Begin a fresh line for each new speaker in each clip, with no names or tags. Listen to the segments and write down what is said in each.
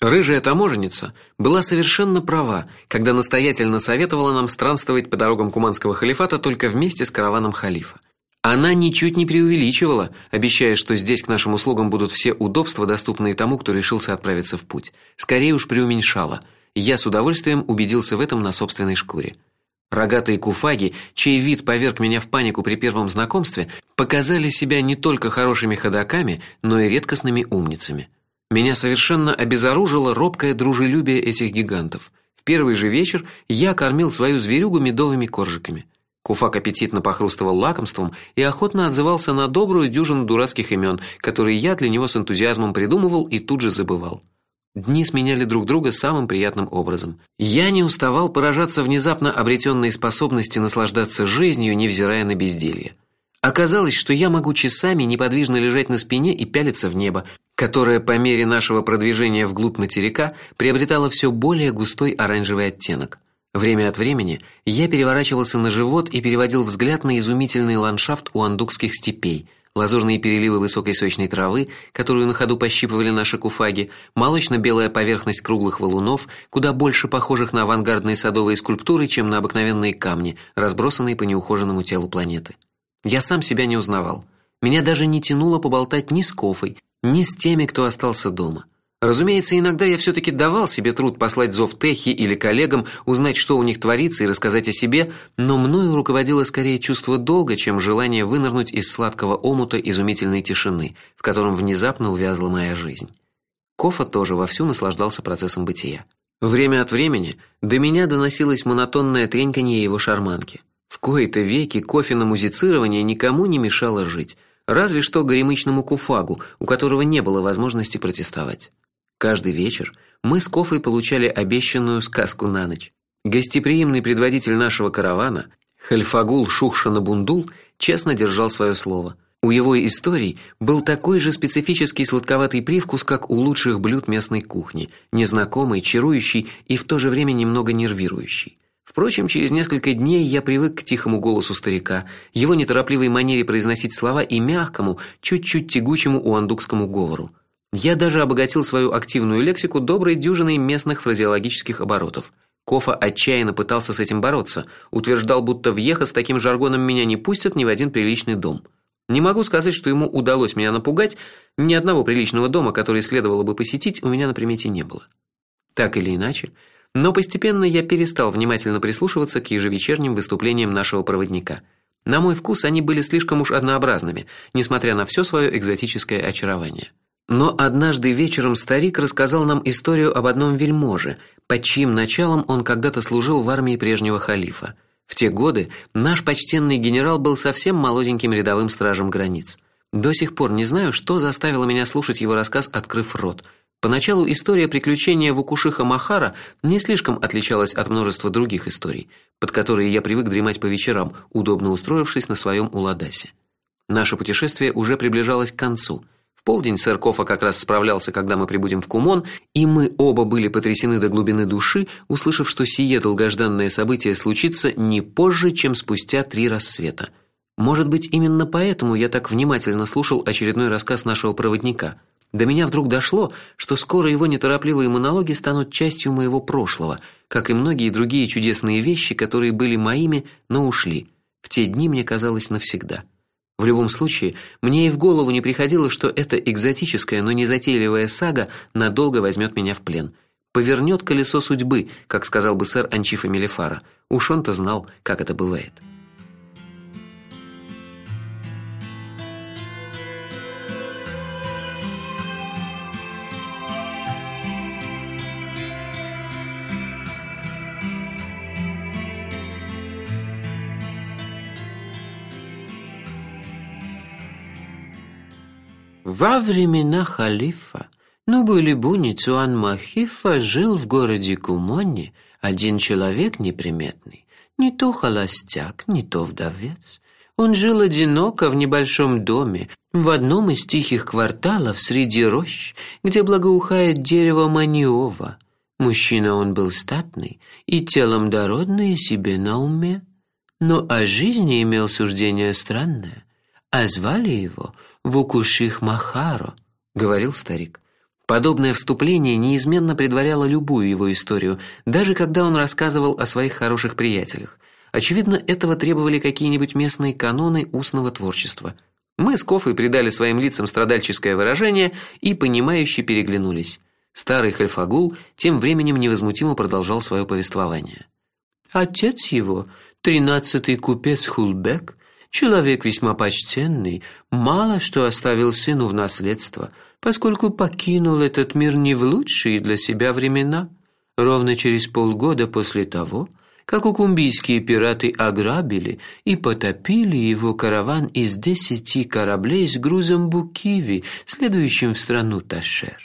Рыжая таможенница была совершенно права, когда настоятельно советовала нам странствовать по дорогам куманского халифата только вместе с караваном халифа. Она ничуть не преувеличивала, обещая, что здесь к нашим услугам будут все удобства, доступные тому, кто решился отправиться в путь. Скорее уж преуменьшала. Я с удовольствием убедился в этом на собственной шкуре. Рогатые куфаги, чей вид поверг меня в панику при первом знакомстве, показали себя не только хорошими ходоками, но и редкостными умницами. Меня совершенно обезоружило робкое дружелюбие этих гигантов. В первый же вечер я кормил свою зверюгу медовыми коржиками. Куфак аппетитно похрустывал лакомством и охотно отзывался на добрую дюжину дурацких имен, которые я для него с энтузиазмом придумывал и тут же забывал. Дни сменяли друг друга самым приятным образом. Я не уставал поражаться внезапно обретенной способности наслаждаться жизнью, невзирая на безделье. Оказалось, что я могу часами неподвижно лежать на спине и пялиться в небо, которая по мере нашего продвижения вглубь материка приобретала все более густой оранжевый оттенок. Время от времени я переворачивался на живот и переводил взгляд на изумительный ландшафт уандукских степей, лазурные переливы высокой сочной травы, которую на ходу пощипывали наши куфаги, молочно-белая поверхность круглых валунов, куда больше похожих на авангардные садовые скульптуры, чем на обыкновенные камни, разбросанные по неухоженному телу планеты. Я сам себя не узнавал. Меня даже не тянуло поболтать ни с Кофой, ни с теми, кто остался дома. Разумеется, иногда я все таки давал себе труд послать зов Техи или коллегам, узнать, что у них творится и рассказать о себе, но мною руководило скорее чувство долга, чем желание вынырнуть из сладкого омута изумительной тишины, в котором внезапно увязла моя жизнь. Кофа тоже вовсю наслаждался процессом бытия. Время от времени до меня доносилось монотонное треньканье его шарманки. В кои-то веки кофе на музицирование никому не мешало жить разве что горемычному куфагу, у которого не было возможности протестовать. Каждый вечер мы с Кофой получали обещанную сказку на ночь. Гостеприимный предводитель нашего каравана, Хальфагул Шухшанабундул, честно держал свое слово. У его историй был такой же специфический сладковатый привкус, как у лучших блюд местной кухни, незнакомый, чарующий и в то же время немного нервирующий. Впрочем, через несколько дней я привык к тихому голосу старика, его неторопливой манере произносить слова и мягкому, чуть-чуть тягучему уандукскому говору. Я даже обогатил свою активную лексику доброй дюжиной местных фразеологических оборотов. Кофа отчаянно пытался с этим бороться, утверждал, будто в Ехо с таким жаргоном меня не пустят ни в один приличный дом. Не могу сказать, что ему удалось меня напугать, ни одного приличного дома, который следовало бы посетить, у меня на примете не было. Так или иначе, но постепенно я перестал внимательно прислушиваться к ежевечерним выступлениям нашего проводника. На мой вкус они были слишком уж однообразными, несмотря на все свое экзотическое очарование. Но однажды вечером старик рассказал нам историю об одном вельможе, под чьим началом он когда-то служил в армии прежнего халифа. В те годы наш почтенный генерал был совсем молоденьким рядовым стражем границ. До сих пор не знаю, что заставило меня слушать его рассказ, открыв рот. Поначалу история приключения Вукушиха Махара не слишком отличалась от множества других историй, под которые я привык дремать по вечерам, удобно устроившись на своем уладасе. Наше путешествие уже приближалось к концу. В полдень сэр Кофа как раз справлялся, когда мы прибудем в Кумон, и мы оба были потрясены до глубины души, услышав, что сие долгожданное событие случится не позже, чем спустя три рассвета. Может быть, именно поэтому я так внимательно слушал очередной рассказ нашего проводника – до меня вдруг дошло, что скоро его неторопливые монологи станут частью моего прошлого, как и многие другие чудесные вещи, которые были моими, но ушли. В те дни мне казалось навсегда. В любом случае, мне и в голову не приходило, что эта экзотическая, но незатейливая сага надолго возьмет меня в плен. Повернет колесо судьбы, как сказал бы сэр Анчифа Мелифара. Уж он-то знал, как это бывает.
Во времена халифа Нубулибуни Цуан Махифа жил в городе Кумоне один человек неприметный, не то холостяк, не то вдовец. Он жил одиноко в небольшом доме в одном из тихих кварталов среди рощ, где благоухает дерево маниова. Мужчина он был статный и телом дородный себе на уме, но о жизни имел суждение странное, а звали его Вукуших Махаро, говорил старик.
Подобное вступление неизменно предваряло любую его историю, даже когда он рассказывал о своих хороших приятелях. Очевидно, этого требовали какие-нибудь местные каноны устного творчества. Мы с Кофой придали своим лицам страдальческое выражение и понимающе переглянулись. Старый Хальфагул тем временем невозмутимо продолжал свое повествование.
Отец его, тринадцатый купец Хулбек, человек весьма почтенный, мало что оставил сыну в наследство, поскольку покинул этот мир не в лучшие для себя времена. Ровно через полгода после того, как укумбийские пираты ограбили и потопили его караван из десяти кораблей с грузом букиви, следующим в страну Ташер.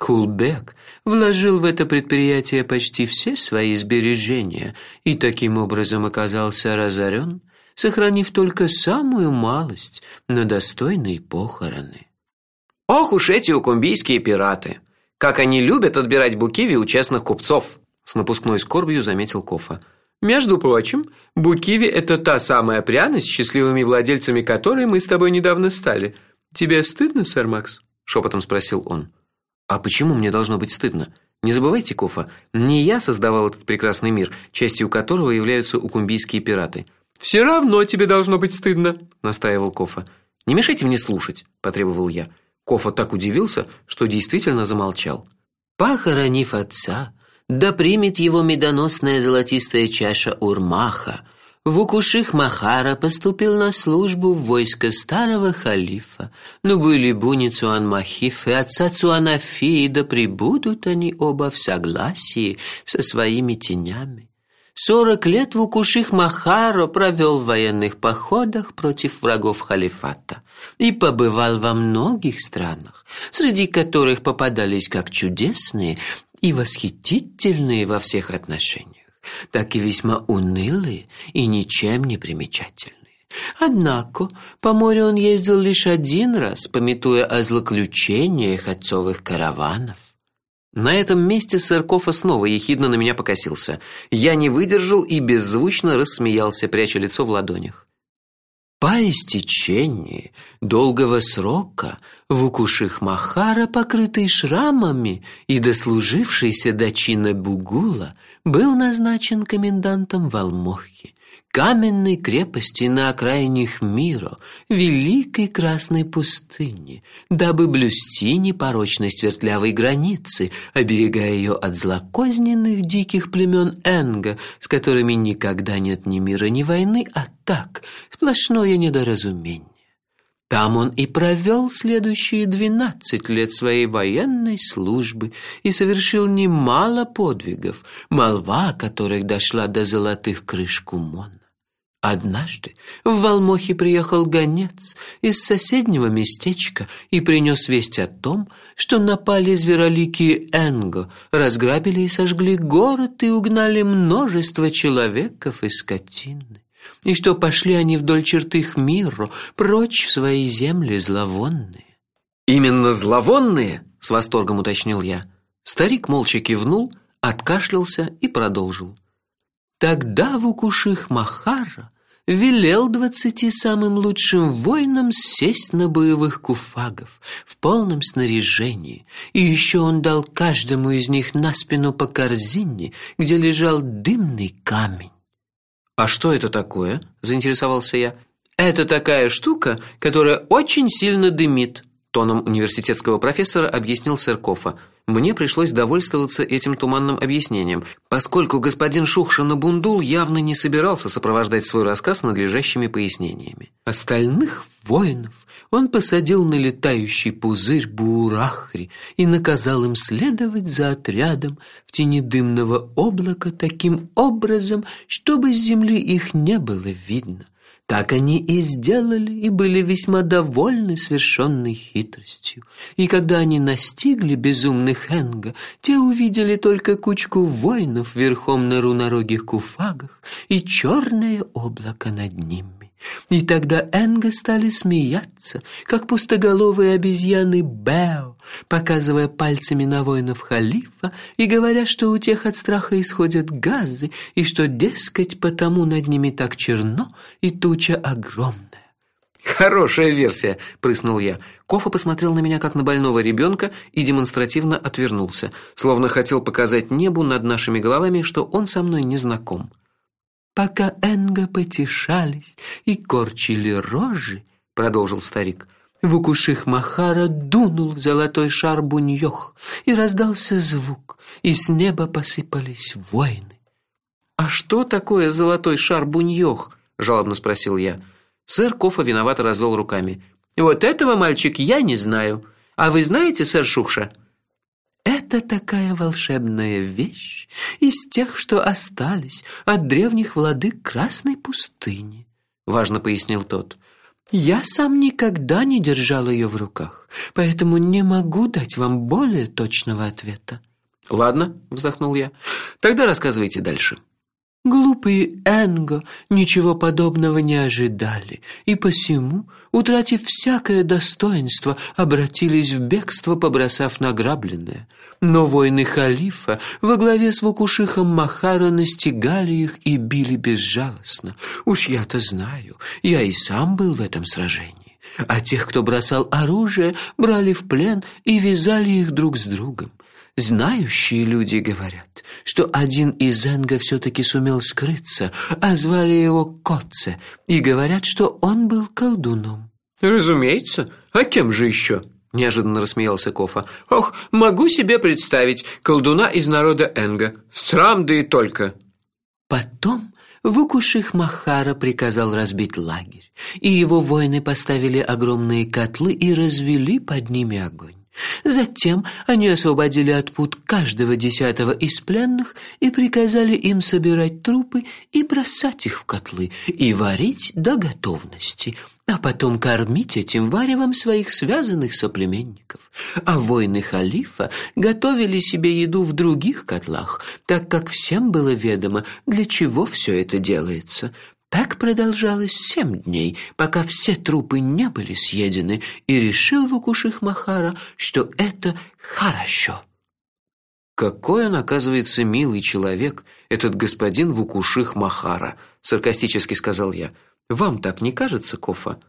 Хулбек вложил в это предприятие почти все свои сбережения и таким образом оказался разорен, сохранив только самую малость на достойные похороны.
Ох уж эти укумбийские пираты! Как они любят отбирать букиви у честных купцов! С напускной скорбью заметил Кофа.
Между прочим, букиви это та самая пряность, счастливыми владельцами которой мы с тобой недавно стали. Тебе стыдно, сэр Макс?
шепотом спросил он. А почему мне должно быть стыдно? Не забывайте, Кофа, не я создавал этот прекрасный мир, частью которого являются укумбийские пираты.
Все равно тебе должно быть стыдно,
настаивал Кофа. Не мешайте мне слушать, потребовал я. Кофа так удивился, что действительно замолчал.
Похоронив отца, да примет его медоносная золотистая чаша Урмаха. Вукуших Махара поступил на службу в войско старого халифа, но были буни Цуанмахиф и отца Цуанафи, да прибудут они оба в согласии со своими тенями. Сорок лет Вукуших Махаро провел в военных походах против врагов халифата и побывал во многих странах, среди которых попадались как чудесные, и восхитительные во всех отношениях, так и весьма унылые и ничем не примечательные. Однако по морю он ездил лишь один раз, пометуя о злоключениях отцовых караванов.
На этом месте Сыркова снова ехидно на меня покосился. Я не выдержал и беззвучно рассмеялся, пряча лицо в ладонях.
По истечении долгого срока Вукуших Махара, покрытый шрамами и дослужившийся до чина Бугула, был назначен комендантом Валмохи, каменной крепости на окраине Хмиро, великой красной пустыни, дабы блюсти непорочность вертлявой границы, оберегая ее от злокозненных диких племен Энга, с которыми никогда нет ни мира, ни войны, а так, сплошное недоразумение. Там он и провел следующие двенадцать лет своей военной службы и совершил немало подвигов, молва которых дошла до золотых крыш Кумона. Однажды в Валмохе приехал гонец из соседнего местечка и принес весть о том, что напали звероликие Энго, разграбили и сожгли город и угнали множество человеков и скотины, и что пошли они вдоль черты Хмиро, прочь в свои земли зловонные.
Именно зловонные, с восторгом уточнил я. Старик молча кивнул, откашлялся и продолжил.
Тогда Вукуших Махара велел двадцати самым лучшим воинам сесть на боевых куфагов в полном снаряжении, и еще он дал каждому из них на спину по корзине, где лежал дымный камень.
А что это такое? заинтересовался я.
Это такая штука, которая очень сильно дымит,
тоном университетского профессора объяснил Сыркова. Мне пришлось довольствоваться этим туманным объяснением, поскольку господин Шухшина-Бундул явно не собирался сопровождать свой рассказ надлежащими пояснениями.
Остальных воинов он посадил на летающий пузырь Бурахри и наказал им следовать за отрядом в тени дымного облака таким образом, чтобы с земли их не было видно. Так они и сделали, и были весьма довольны свершенной хитростью. И когда они настигли безумных Энга, те увидели только кучку воинов верхом на рунорогих куфагах и черное облако над ними. И тогда Энга стали смеяться, как пустоголовые обезьяны Бео, показывая пальцами на воинов халифа и говоря, что у тех от страха исходят газы, и что, дескать, потому над ними так черно и туча огромная.
Хорошая версия, прыснул я. Кофа посмотрел на меня как на больного ребенка и демонстративно отвернулся, словно хотел показать небу над нашими головами, что он со мной не знаком.
Пока Энга потешались и корчили рожи, продолжил старик. Вукуших Махара дунул в золотой шар буньёх, и раздался звук, и с неба посыпались войны.
А что такое золотой шар буньёх? жалобно спросил я. Сэр Кофа виновато развел руками.
Вот этого, мальчик, я не знаю. А вы знаете, сэр Шухша?
Это такая волшебная вещь из тех, что остались от древних владык Красной пустыни, важно пояснил тот. Я сам никогда не держал ее в руках, поэтому не могу дать вам более точного ответа.
Ладно, вздохнул я. Тогда рассказывайте дальше.
Глупые Энго ничего подобного не ожидали, и посему, утратив всякое достоинство, обратились в бегство, побросав награбленное. Но воины халифа во главе с Вукушихом Махара настигали их и били безжалостно. Уж я-то знаю, я и сам был в этом сражении. А тех, кто бросал оружие, брали в плен и вязали их друг с другом. Знающие люди говорят, что один из Энга все-таки сумел скрыться, а звали его Котце, и говорят, что он был колдуном.
Разумеется, а кем же еще? Неожиданно рассмеялся Кофа. Ох, могу себе представить колдуна из народа Энга. Срам да и только.
Потом Вукуших Махара приказал разбить лагерь, и его воины поставили огромные котлы и развели под ними огонь. Затем они освободили от пут каждого десятого из пленных и приказали им собирать трупы и бросать их в котлы и варить до готовности, а потом кормить этим варевом своих связанных соплеменников. А воины халифа готовили себе еду в других котлах, так как всем было ведомо, для чего все это делается. Так продолжалось семь дней, пока все трупы не были съедены, и решил Вукуших Махара, что это хорошо.
Какой он, оказывается, милый человек, этот господин Вукуших Махара, саркастически сказал я. Вам так не кажется, Кофа?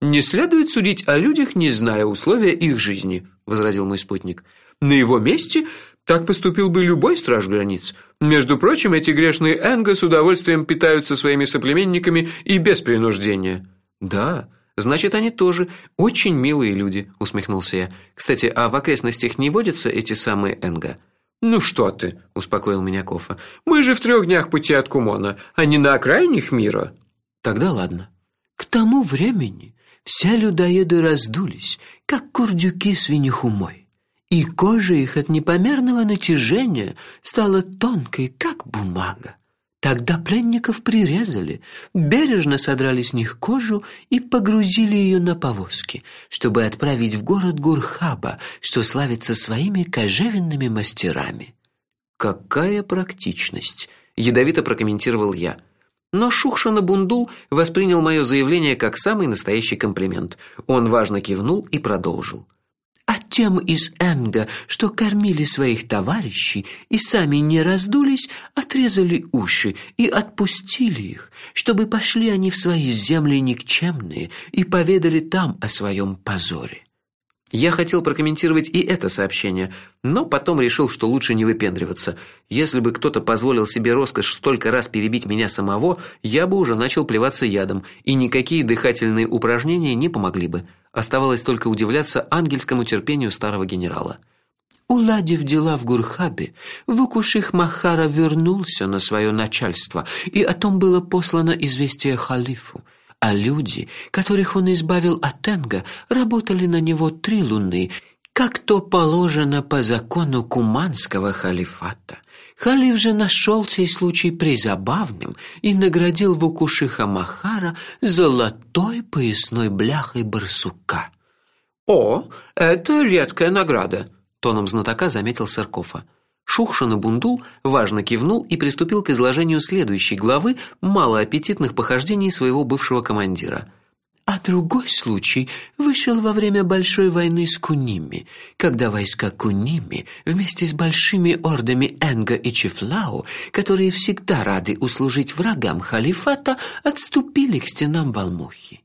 Не следует судить о людях, не зная условия их жизни, возразил мой спутник. На его месте так поступил бы любой страж границ. Между прочим, эти грешные энго с удовольствием питаются своими соплеменниками и без принуждения.
Да, значит, они тоже очень милые люди, усмехнулся я. Кстати, а в окрестностях не водятся эти самые энго?
Ну что ты, успокоил меня Кофа. Мы же в трех днях пути от Кумона, а не на окраинах мира.
Тогда ладно.
К тому времени все людоеды раздулись, как курдюки свиньихумой и кожа их от непомерного натяжения стала тонкой, как бумага. Тогда пленников прирезали, бережно содрали с них кожу и погрузили ее на повозки, чтобы отправить в город Гурхаба, что славится своими кожевенными мастерами.
Какая практичность, ядовито прокомментировал я. Но Шухшана Бундул воспринял мое заявление как самый настоящий комплимент. Он важно кивнул и продолжил
тем из Энга, что кормили своих товарищей и сами не раздулись, отрезали уши и отпустили их, чтобы пошли они в свои земли никчемные и поведали там о своем позоре.
Я хотел прокомментировать и это сообщение, но потом решил, что лучше не выпендриваться. Если бы кто-то позволил себе роскошь столько раз перебить меня самого, я бы уже начал плеваться ядом, и никакие дыхательные упражнения не помогли бы. Оставалось только удивляться ангельскому терпению старого генерала.
Уладив дела в Гурхабе, Вукуших Махара вернулся на свое начальство, и о том было послано известие халифу. А люди, которых он избавил от Тенга, работали на него три луны, как то положено по закону куманского халифата. Халиф же нашел сей случай призабавным и наградил Вукушиха Махара золотой поясной бляхой барсука.
«О, это редкая награда», —
тоном знатока заметил Саркофа. Шухшин Бундул важно кивнул и приступил к изложению следующей главы малоаппетитных похождений своего бывшего командира.
А другой случай вышел во время большой войны с Куними, когда войска Куними вместе с большими ордами Энга и Чифлау, которые всегда рады услужить врагам халифата, отступили к стенам Балмухи.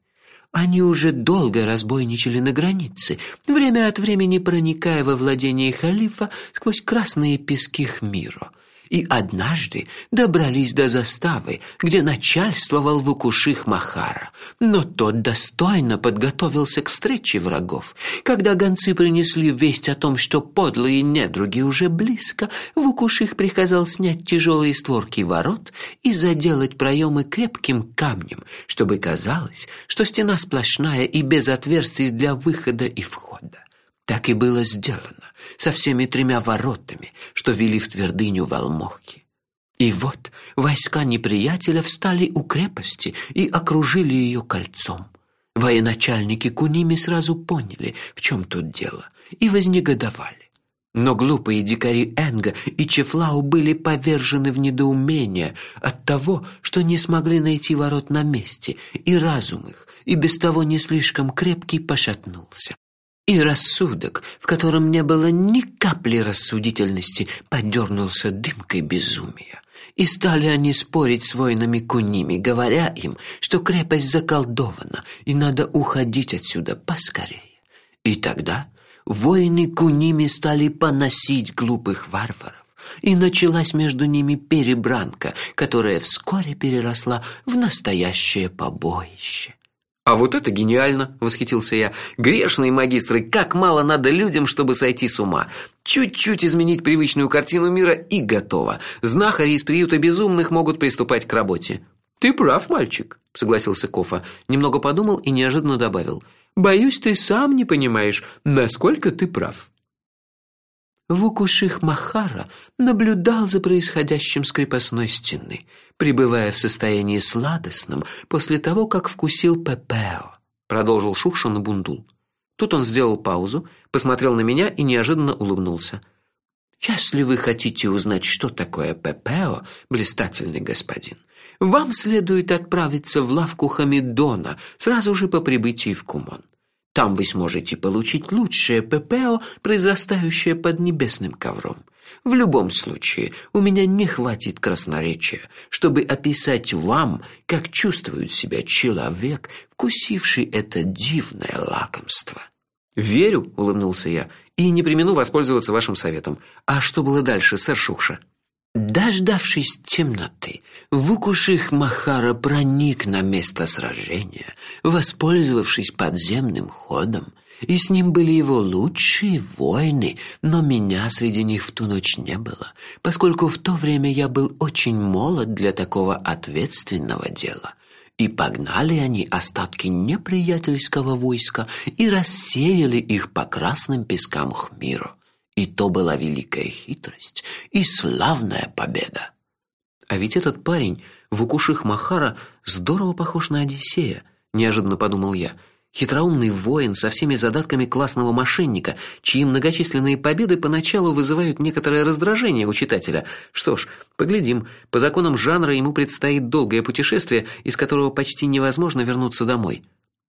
Они уже долго разбойничали на границе, время от времени проникая во владение халифа сквозь красные пески Хмиро и однажды добрались до заставы, где начальствовал Вукуших Махара. Но тот достойно подготовился к встрече врагов. Когда гонцы принесли весть о том, что подлые недруги уже близко, Вукуших приказал снять тяжелые створки ворот и заделать проемы крепким камнем, чтобы казалось, что стена сплошная и без отверстий для выхода и входа. Так и было сделано со всеми тремя воротами, что вели в твердыню Волмохи. И вот войска неприятеля встали у крепости и окружили ее кольцом. Военачальники Куними сразу поняли, в чем тут дело, и вознегодовали. Но глупые дикари Энга и Чефлау были повержены в недоумение от того, что не смогли найти ворот на месте, и разум их, и без того не слишком крепкий, пошатнулся. И рассудок, в котором не было ни капли рассудительности, подернулся дымкой безумия. И стали они спорить с воинами куними, говоря им, что крепость заколдована, и надо уходить отсюда поскорее. И тогда воины куними стали поносить глупых варваров, и началась между ними перебранка, которая вскоре переросла в настоящее побоище.
А вот это гениально, восхитился я. Грешные магистры, как мало надо людям, чтобы сойти с ума. Чуть-чуть изменить привычную картину мира и готово. Знахари из приюта безумных могут приступать к работе.
Ты прав, мальчик, согласился Кофа. Немного подумал и неожиданно добавил: Боюсь, ты сам не понимаешь, насколько ты прав.
Вукуших Махара наблюдал за происходящим с крепостной стены, пребывая в состоянии сладостном после того, как вкусил пепео,
продолжил Шукшин Бундул. Тут он сделал паузу, посмотрел на меня и неожиданно улыбнулся.
Если вы хотите узнать, что такое пепео, блистательный господин, вам следует отправиться в лавку Хамидона сразу же по прибытии в Кумон. Там вы сможете получить лучшее ППО, произрастающее под небесным ковром. В любом случае, у меня не хватит красноречия, чтобы описать вам, как чувствует себя человек, вкусивший это дивное лакомство.
Верю, улыбнулся я, и не примену воспользоваться вашим советом. А что было дальше, сэр Шухша?
Дождавшись темноты, Вукуших Махара проник на место сражения, воспользовавшись подземным ходом, и с ним были его лучшие воины, но меня среди них в ту ночь не было, поскольку в то время я был очень молод для такого ответственного дела. И погнали они остатки неприятельского войска и рассеяли их по красным пескам Хмиро. И то была великая хитрость и славная победа.
А ведь этот парень, Вукуших Махара, здорово похож на Одиссея, неожиданно подумал я. Хитроумный воин со всеми задатками классного мошенника, чьи многочисленные победы поначалу вызывают некоторое раздражение у читателя. Что ж, поглядим. По законам жанра ему предстоит долгое путешествие, из которого почти невозможно вернуться домой.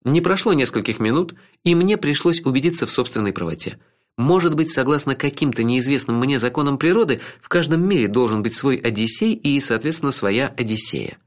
Не прошло нескольких минут, и мне пришлось убедиться в собственной правоте. Может быть, согласно каким-то неизвестным мне законам природы, в каждом мире должен быть свой Одиссей и, соответственно, своя Одиссея.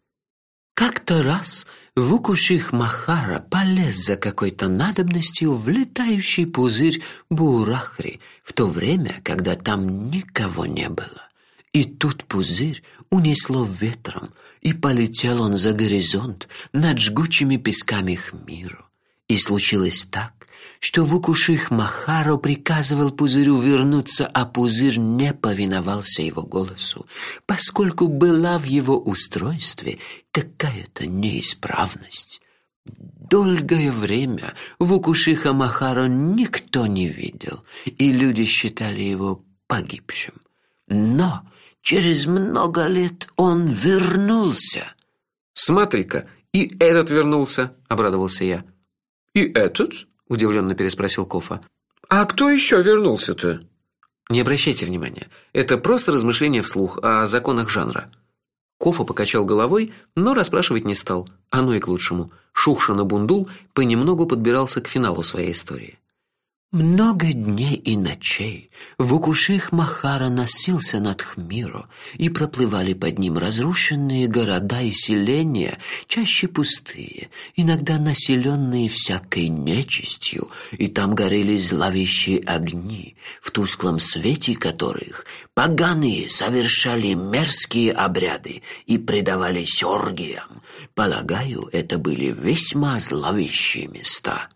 Как-то раз Вукуших Махара полез за какой-то надобностью в летающий пузырь Бурахри, в то время, когда там никого не было. И тут пузырь унесло ветром, и полетел он за горизонт над жгучими песками Хмиру. И случилось так, что Вукуших Махаро приказывал пузырю вернуться, а пузырь не повиновался его голосу, поскольку была в его устройстве какая-то неисправность. Долгое время Вукушиха Махаро никто не видел, и люди считали его погибшим. Но через много лет он вернулся.
Смотри-ка, и этот вернулся, обрадовался я.
И этот?
Удивленно переспросил Кофа.
А кто еще вернулся-то?
Не обращайте внимания. Это просто размышления вслух о законах жанра. Кофа покачал головой, но расспрашивать не стал. Оно и к лучшему. Шухшина Бундул понемногу подбирался к финалу своей истории.
Много дней и ночей Вукуших Махара носился над Хмиро, и проплывали под ним разрушенные города и селения, чаще пустые, иногда населенные всякой нечистью, и там горели зловещие огни, в тусклом свете которых поганые совершали мерзкие обряды и предавались оргиям. Полагаю, это были весьма зловещие места.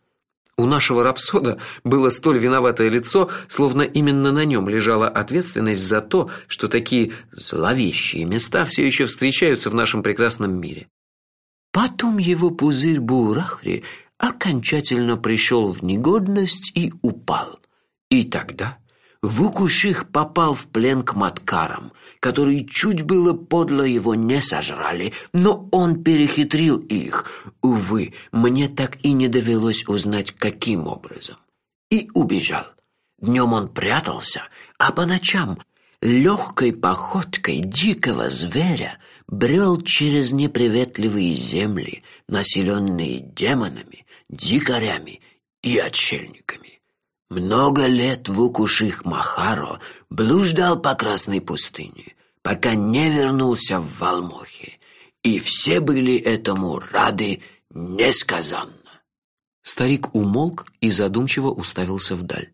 У нашего рапсода было столь виноватое лицо, словно именно на нем лежала ответственность за то, что такие зловещие места все еще встречаются в нашем прекрасном мире.
Потом его пузырь Бурахри окончательно пришел в негодность и упал. И тогда Вукуших попал в плен к маткарам, которые чуть было подло его не сожрали, но он перехитрил их. Увы, мне так и не довелось узнать, каким образом. И убежал. Днем он прятался, а по ночам легкой походкой дикого зверя брел через неприветливые земли, населенные демонами, дикарями и отшельниками. Много лет Вукуших Махаро блуждал по Красной пустыне, пока не вернулся в Валмохи, и все были этому рады несказанно.
Старик умолк и задумчиво уставился вдаль.